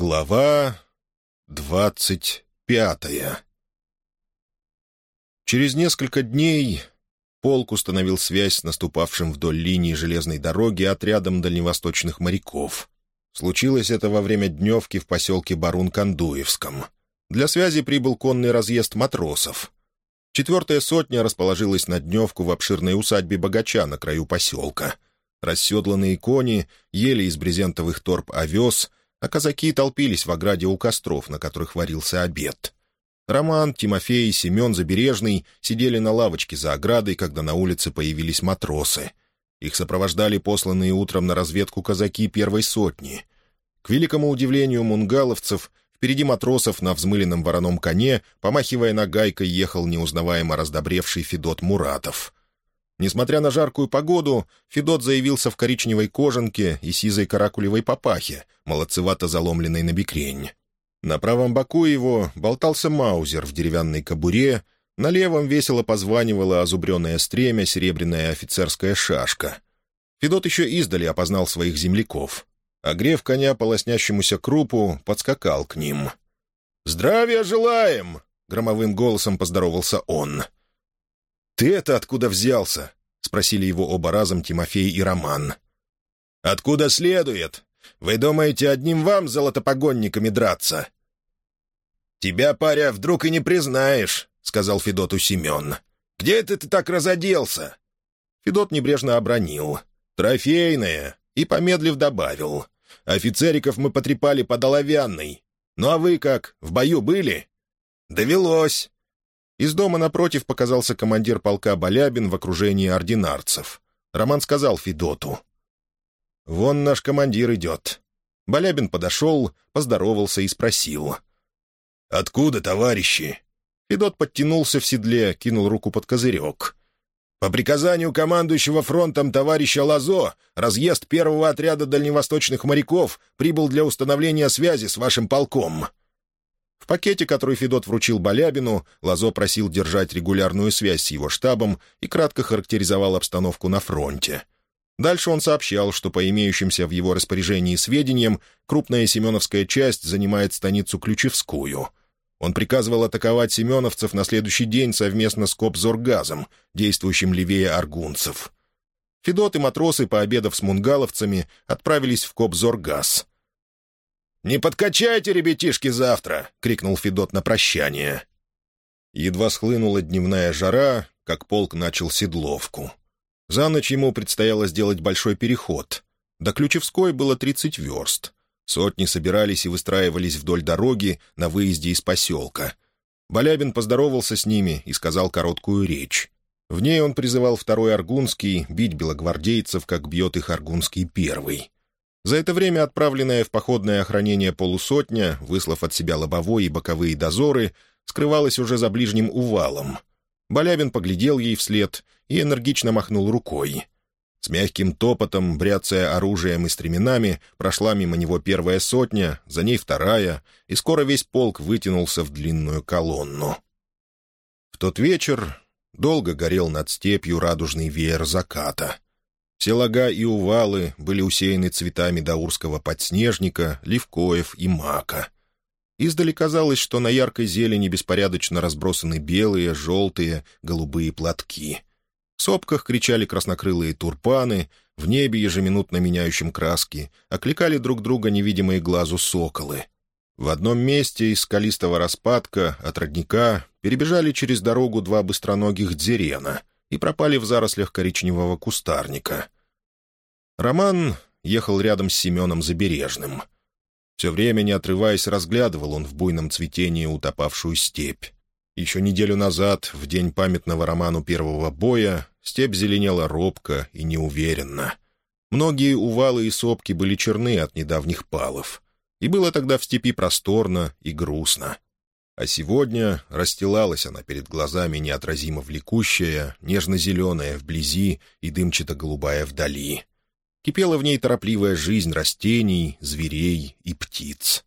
Глава двадцать пятая Через несколько дней полк установил связь с наступавшим вдоль линии железной дороги отрядом дальневосточных моряков. Случилось это во время дневки в поселке Барун-Кандуевском. Для связи прибыл конный разъезд матросов. Четвертая сотня расположилась на дневку в обширной усадьбе богача на краю поселка. Расседланные кони ели из брезентовых торп овес — а казаки толпились в ограде у костров, на которых варился обед. Роман, Тимофей Семен Забережный сидели на лавочке за оградой, когда на улице появились матросы. Их сопровождали посланные утром на разведку казаки первой сотни. К великому удивлению мунгаловцев, впереди матросов на взмыленном вороном коне, помахивая нагайкой, ехал неузнаваемо раздобревший Федот Муратов — Несмотря на жаркую погоду, Федот заявился в коричневой кожанке и сизой каракулевой папахе, молодцевато заломленной на бекрень. На правом боку его болтался маузер в деревянной кобуре, на левом весело позванивала озубренное стремя серебряная офицерская шашка. Федот еще издали опознал своих земляков. Огрев коня по лоснящемуся крупу, подскакал к ним. «Здравия желаем!» — громовым голосом поздоровался он — «Ты это откуда взялся?» — спросили его оба разом Тимофей и Роман. «Откуда следует? Вы думаете, одним вам золотопогонниками драться?» «Тебя, паря, вдруг и не признаешь», — сказал Федоту Семен. «Где это ты так разоделся?» Федот небрежно обронил. «Трофейное», и, помедлив, добавил. «Офицериков мы потрепали под оловянной. Ну а вы как, в бою были?» «Довелось. Из дома напротив показался командир полка Балябин в окружении ординарцев. Роман сказал Федоту. «Вон наш командир идет». Балябин подошел, поздоровался и спросил. «Откуда, товарищи?» Федот подтянулся в седле, кинул руку под козырек. «По приказанию командующего фронтом товарища Лазо, разъезд первого отряда дальневосточных моряков прибыл для установления связи с вашим полком. В пакете, который Федот вручил Балябину, Лазо просил держать регулярную связь с его штабом и кратко характеризовал обстановку на фронте. Дальше он сообщал, что по имеющимся в его распоряжении сведениям, крупная семеновская часть занимает станицу Ключевскую. Он приказывал атаковать семеновцев на следующий день совместно с Кобзоргазом, действующим левее аргунцев. Федот и матросы, пообедав с мунгаловцами, отправились в Кобзоргаз — «Не подкачайте, ребятишки, завтра!» — крикнул Федот на прощание. Едва схлынула дневная жара, как полк начал седловку. За ночь ему предстояло сделать большой переход. До Ключевской было тридцать верст. Сотни собирались и выстраивались вдоль дороги на выезде из поселка. Балябин поздоровался с ними и сказал короткую речь. В ней он призывал второй Аргунский бить белогвардейцев, как бьет их Аргунский первый. За это время отправленная в походное охранение полусотня, выслав от себя лобовой и боковые дозоры, скрывалась уже за ближним увалом. Балябин поглядел ей вслед и энергично махнул рукой. С мягким топотом, бряцая оружием и стременами, прошла мимо него первая сотня, за ней вторая, и скоро весь полк вытянулся в длинную колонну. В тот вечер долго горел над степью радужный веер заката — все лага и увалы были усеяны цветами даурского подснежника, ливкоев и мака. Издали казалось, что на яркой зелени беспорядочно разбросаны белые, желтые, голубые платки. В сопках кричали краснокрылые турпаны, в небе, ежеминутно меняющем краски, окликали друг друга невидимые глазу соколы. В одном месте из скалистого распадка от родника перебежали через дорогу два быстроногих дзерена — и пропали в зарослях коричневого кустарника. Роман ехал рядом с Семеном Забережным. Все время, не отрываясь, разглядывал он в буйном цветении утопавшую степь. Еще неделю назад, в день памятного роману первого боя, степь зеленела робко и неуверенно. Многие увалы и сопки были черны от недавних палов. И было тогда в степи просторно и грустно. А сегодня расстилалась она перед глазами неотразимо влекущая, нежно-зеленая вблизи и дымчато-голубая вдали. Кипела в ней торопливая жизнь растений, зверей и птиц.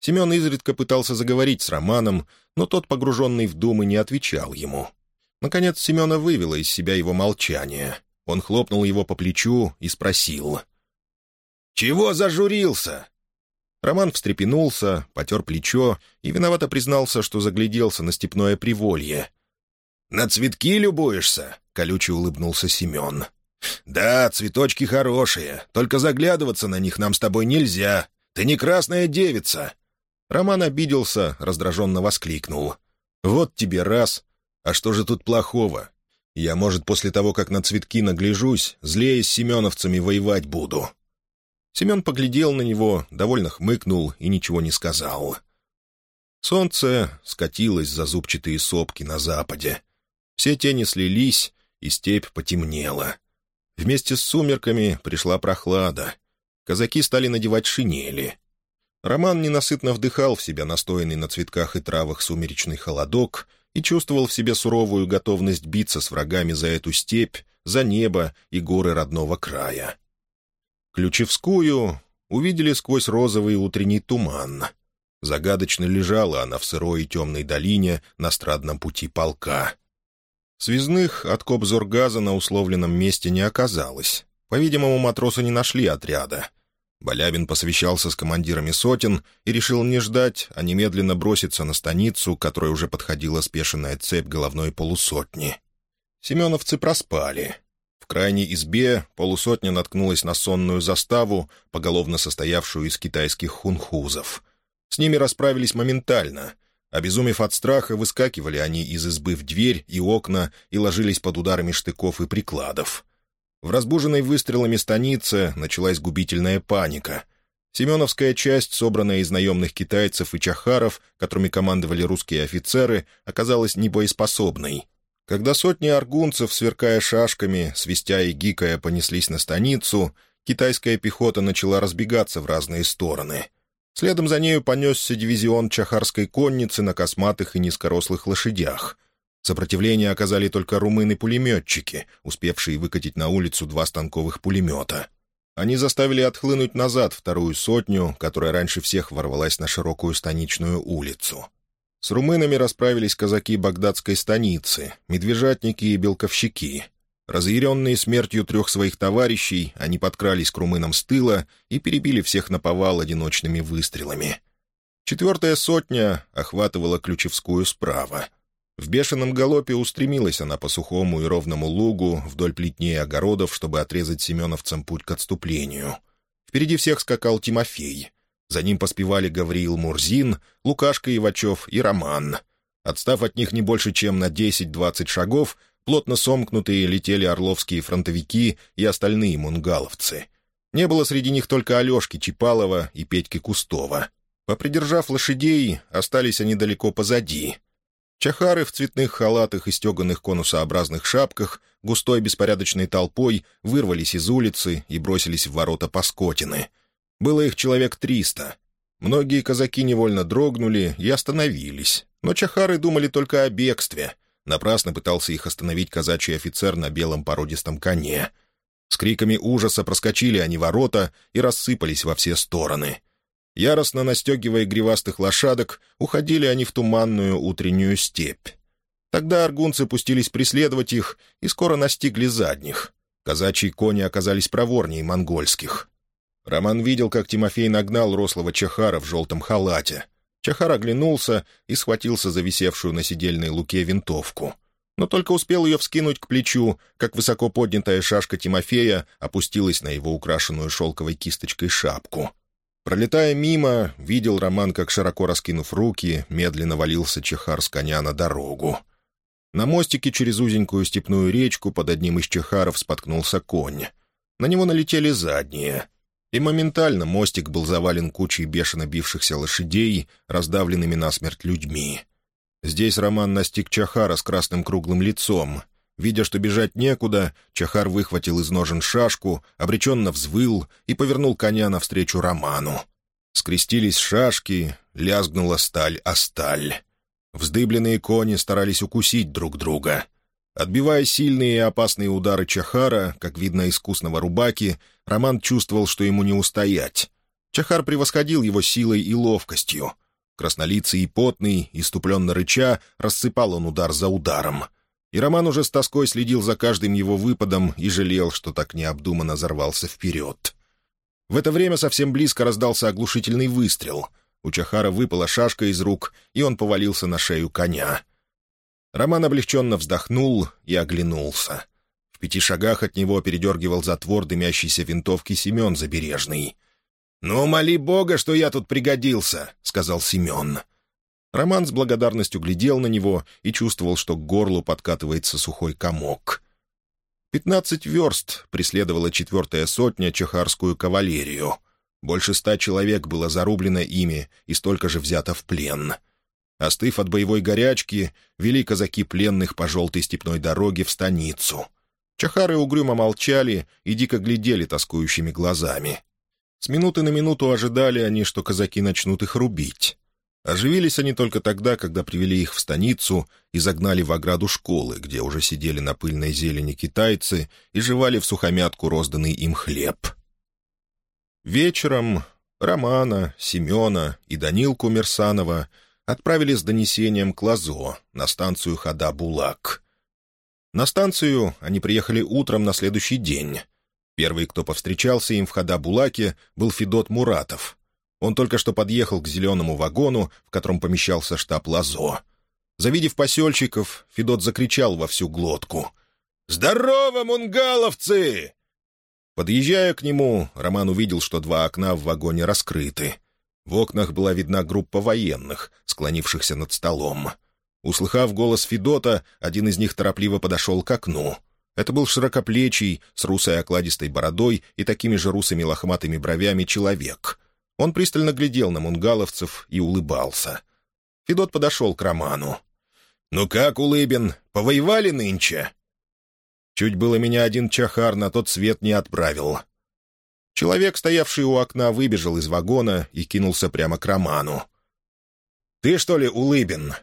Семен изредка пытался заговорить с Романом, но тот, погруженный в думы, не отвечал ему. Наконец Семена вывело из себя его молчание. Он хлопнул его по плечу и спросил. «Чего зажурился?» Роман встрепенулся, потер плечо и виновато признался, что загляделся на степное приволье. «На цветки любуешься?» — колюче улыбнулся Семен. «Да, цветочки хорошие, только заглядываться на них нам с тобой нельзя. Ты не красная девица!» Роман обиделся, раздраженно воскликнул. «Вот тебе раз. А что же тут плохого? Я, может, после того, как на цветки нагляжусь, злее с семеновцами воевать буду». Семен поглядел на него, довольно хмыкнул и ничего не сказал. Солнце скатилось за зубчатые сопки на западе. Все тени слились, и степь потемнела. Вместе с сумерками пришла прохлада. Казаки стали надевать шинели. Роман ненасытно вдыхал в себя настоянный на цветках и травах сумеречный холодок и чувствовал в себе суровую готовность биться с врагами за эту степь, за небо и горы родного края. Ключевскую увидели сквозь розовый утренний туман. Загадочно лежала она в сырой и темной долине на страдном пути полка — Связных от Кобзоргаза на условленном месте не оказалось. По-видимому, матросы не нашли отряда. Балябин посвящался с командирами сотен и решил не ждать, а немедленно броситься на станицу, к которой уже подходила спешенная цепь головной полусотни. Семеновцы проспали. В крайней избе полусотня наткнулась на сонную заставу, поголовно состоявшую из китайских хунхузов. С ними расправились моментально — Обезумев от страха, выскакивали они из избы в дверь и окна и ложились под ударами штыков и прикладов. В разбуженной выстрелами станице началась губительная паника. Семеновская часть, собранная из наемных китайцев и чахаров, которыми командовали русские офицеры, оказалась небоеспособной. Когда сотни аргунцев, сверкая шашками, свистя и гикая, понеслись на станицу, китайская пехота начала разбегаться в разные стороны — Следом за нею понесся дивизион чахарской конницы на косматых и низкорослых лошадях. Сопротивление оказали только румыны-пулеметчики, успевшие выкатить на улицу два станковых пулемета. Они заставили отхлынуть назад вторую сотню, которая раньше всех ворвалась на широкую станичную улицу. С румынами расправились казаки багдадской станицы, медвежатники и белковщики — Разъяренные смертью трех своих товарищей, они подкрались к румынам с тыла и перебили всех на повал одиночными выстрелами. Четвертая сотня охватывала Ключевскую справа. В бешеном галопе устремилась она по сухому и ровному лугу вдоль плетней огородов, чтобы отрезать семеновцам путь к отступлению. Впереди всех скакал Тимофей. За ним поспевали Гавриил Мурзин, Лукашка Ивачев и Роман. Отстав от них не больше, чем на 10-20 шагов, Плотно сомкнутые летели орловские фронтовики и остальные мунгаловцы. Не было среди них только Алешки Чипалова и Петьки Кустова. Попридержав лошадей, остались они далеко позади. Чахары в цветных халатах и стеганых конусообразных шапках густой беспорядочной толпой вырвались из улицы и бросились в ворота Паскотины. Было их человек триста. Многие казаки невольно дрогнули и остановились, но чахары думали только о бегстве — Напрасно пытался их остановить казачий офицер на белом породистом коне. С криками ужаса проскочили они ворота и рассыпались во все стороны. Яростно настегивая гривастых лошадок, уходили они в туманную утреннюю степь. Тогда аргунцы пустились преследовать их и скоро настигли задних. Казачьи кони оказались проворнее монгольских. Роман видел, как Тимофей нагнал рослого чахара в желтом халате — Чахар оглянулся и схватился за висевшую на сидельной луке винтовку. Но только успел ее вскинуть к плечу, как высоко поднятая шашка Тимофея опустилась на его украшенную шелковой кисточкой шапку. Пролетая мимо, видел Роман, как, широко раскинув руки, медленно валился Чехар с коня на дорогу. На мостике через узенькую степную речку под одним из чехаров споткнулся конь. На него налетели задние — и моментально мостик был завален кучей бешено бившихся лошадей, раздавленными насмерть людьми. Здесь Роман настиг Чахара с красным круглым лицом. Видя, что бежать некуда, Чахар выхватил из ножен шашку, обреченно взвыл и повернул коня навстречу Роману. Скрестились шашки, лязгнула сталь о сталь. Вздыбленные кони старались укусить друг друга — Отбивая сильные и опасные удары Чахара, как видно искусного рубаки, Роман чувствовал, что ему не устоять. Чахар превосходил его силой и ловкостью. Краснолицый и потный, иступленно рыча, рассыпал он удар за ударом. И Роман уже с тоской следил за каждым его выпадом и жалел, что так необдуманно зарвался вперед. В это время совсем близко раздался оглушительный выстрел. У Чахара выпала шашка из рук, и он повалился на шею коня. Роман облегченно вздохнул и оглянулся. В пяти шагах от него передергивал затвор дымящейся винтовки Семен Забережный. «Ну, моли Бога, что я тут пригодился», — сказал Семен. Роман с благодарностью глядел на него и чувствовал, что к горлу подкатывается сухой комок. Пятнадцать верст преследовала четвертая сотня чехарскую кавалерию. Больше ста человек было зарублено ими и столько же взято в плен. Остыв от боевой горячки, вели казаки пленных по желтой степной дороге в станицу. Чахары угрюмо молчали и дико глядели тоскующими глазами. С минуты на минуту ожидали они, что казаки начнут их рубить. Оживились они только тогда, когда привели их в станицу и загнали в ограду школы, где уже сидели на пыльной зелени китайцы и жевали в сухомятку розданный им хлеб. Вечером Романа, Семена и Данилку Мерсанова отправили с донесением к Лазо на станцию Хада-Булак. На станцию они приехали утром на следующий день. Первый, кто повстречался им в Хада-Булаке, был Федот Муратов, он только что подъехал к зеленому вагону, в котором помещался штаб Лазо. Завидев посельщиков, Федот закричал во всю глотку. «Здорово, мунгаловцы!» Подъезжая к нему, Роман увидел, что два окна в вагоне раскрыты. В окнах была видна группа военных, склонившихся над столом. Услыхав голос Федота, один из них торопливо подошел к окну. Это был широкоплечий, с русой окладистой бородой и такими же русыми лохматыми бровями человек — он пристально глядел на мунгаловцев и улыбался. Федот подошел к Роману. «Ну как, Улыбин, повоевали нынче?» Чуть было меня один чахар на тот свет не отправил. Человек, стоявший у окна, выбежал из вагона и кинулся прямо к Роману. «Ты, что ли, Улыбин?»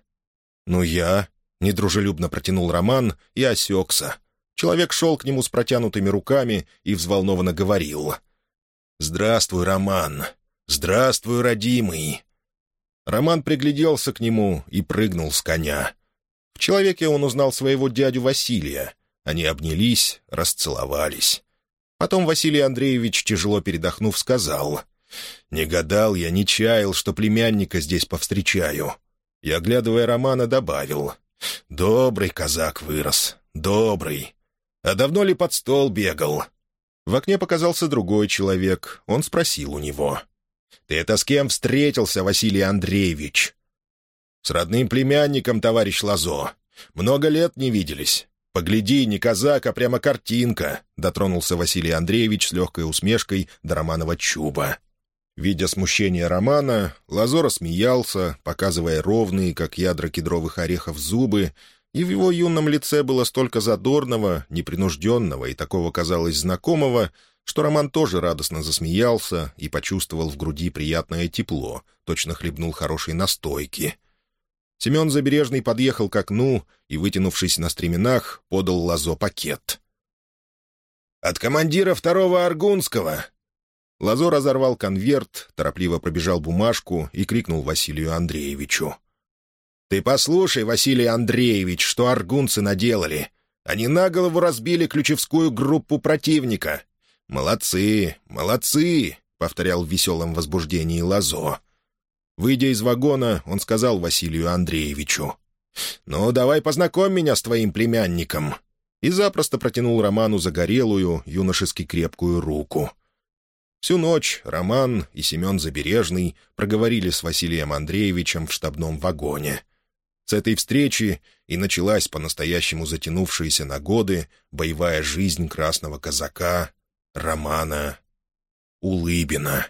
«Ну, я», — недружелюбно протянул Роман и осекся. Человек шел к нему с протянутыми руками и взволнованно говорил. «Здравствуй, Роман. «Здравствуй, родимый!» Роман пригляделся к нему и прыгнул с коня. В человеке он узнал своего дядю Василия. Они обнялись, расцеловались. Потом Василий Андреевич, тяжело передохнув, сказал, «Не гадал я, не чаял, что племянника здесь повстречаю». И, оглядывая Романа, добавил, «Добрый казак вырос, добрый. А давно ли под стол бегал?» В окне показался другой человек. Он спросил у него, ты это с кем встретился, Василий Андреевич?» «С родным племянником, товарищ Лазо. Много лет не виделись. Погляди, не казак, а прямо картинка», — дотронулся Василий Андреевич с легкой усмешкой до Романова чуба. Видя смущение Романа, Лазо рассмеялся, показывая ровные, как ядра кедровых орехов, зубы, и в его юном лице было столько задорного, непринужденного и такого, казалось, знакомого, что Роман тоже радостно засмеялся и почувствовал в груди приятное тепло, точно хлебнул хорошей настойки. Семен Забережный подъехал к окну и, вытянувшись на стременах, подал Лазо пакет. «От командира второго Аргунского!» Лазо разорвал конверт, торопливо пробежал бумажку и крикнул Василию Андреевичу. «Ты послушай, Василий Андреевич, что аргунцы наделали. Они на голову разбили ключевскую группу противника. «Молодцы, молодцы!» — повторял в веселом возбуждении Лазо. Выйдя из вагона, он сказал Василию Андреевичу. «Ну, давай познакомь меня с твоим племянником!» И запросто протянул Роману загорелую, юношески крепкую руку. Всю ночь Роман и Семен Забережный проговорили с Василием Андреевичем в штабном вагоне. С этой встречи и началась по-настоящему затянувшаяся на годы боевая жизнь красного казака Романа Улыбина.